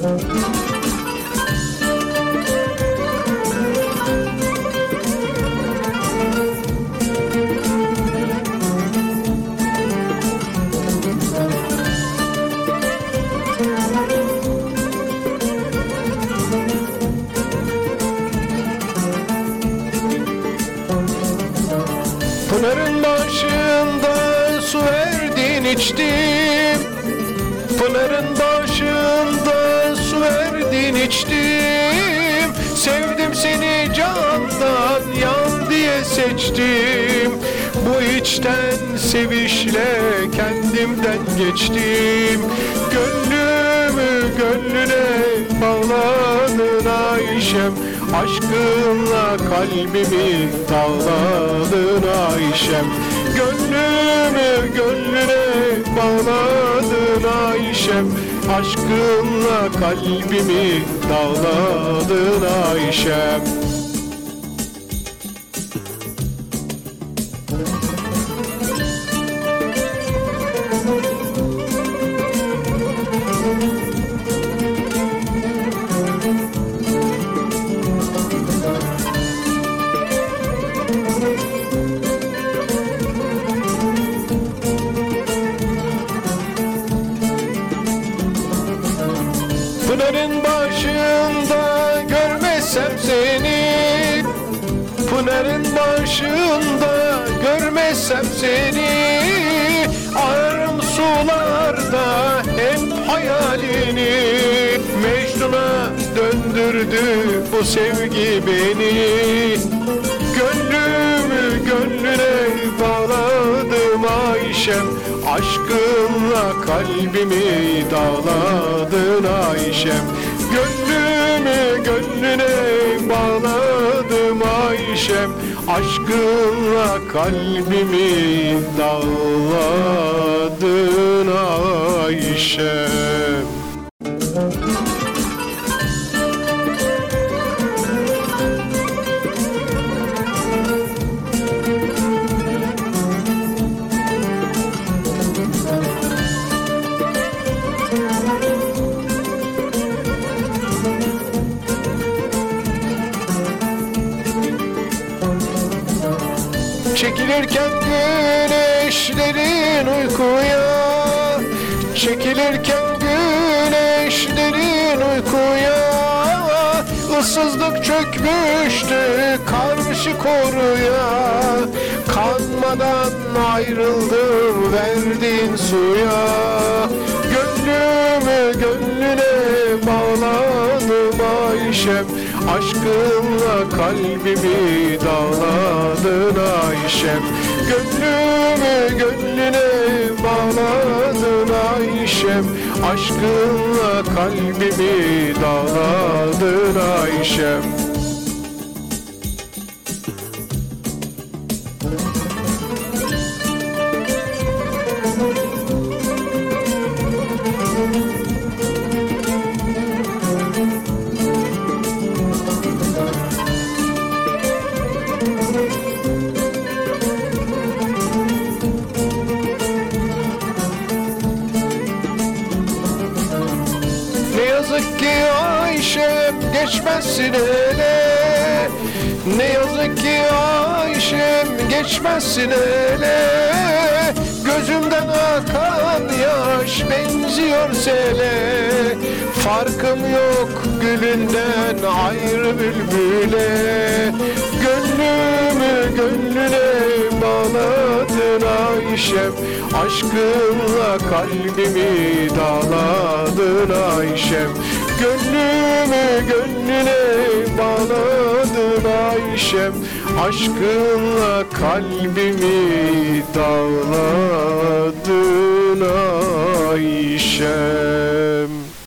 Pınarın başında su verdin içtim verdin içtim. Sevdim seni candan yan diye seçtim. Bu içten sevişle kendimden geçtim. Gönlümü gönlüne bağladın Ayşem. Aşkınla kalbimi dağladın Ayşem Gönlümü gönlüne bağladın Ayşem. Aşkınla kalbimi dağladın Ayşem Pınarın başında görmezsem seni. Pınarın başında görmezsem seni. Ararım sularda hep hayalini. Mecnun'a döndürdü bu sevgi beni. Gönlümü gönlüne bağladım Ayşem. Aşkınla kalbimi dağladın Ayşem. Gönlümü gönlüne bağladım Ayşem. Aşkınla kalbimi dağladın Ayşem Çekilirken güneşlerin uykuya. Çekilirken güneşlerin uykuya. Issızlık çökmüştü karşı koruya. Kanmadan ayrıldım verdin suya. Gönlümü gönlüne bağladım Ayşem Aşkınla kalbimi dağladın Ayşem. Gönlümü gönlüne bağladın Ayşem. Aşkınla kalbimi dağladın Ayşem ki Ayşem geçmezsin ele Ne yazık ki Ayşem geçmezsin ele Gözümden akan yaş benziyor sele. Farkım yok gülünden ayrı bülbüle. Gönlümü gönlüne bağladın Ayşem. Aşkınla kalbimi dağladın Ayşem Gönlümü gönlüne bağladın Ayşem. Aşkınla kalbimi dağladın Ayşem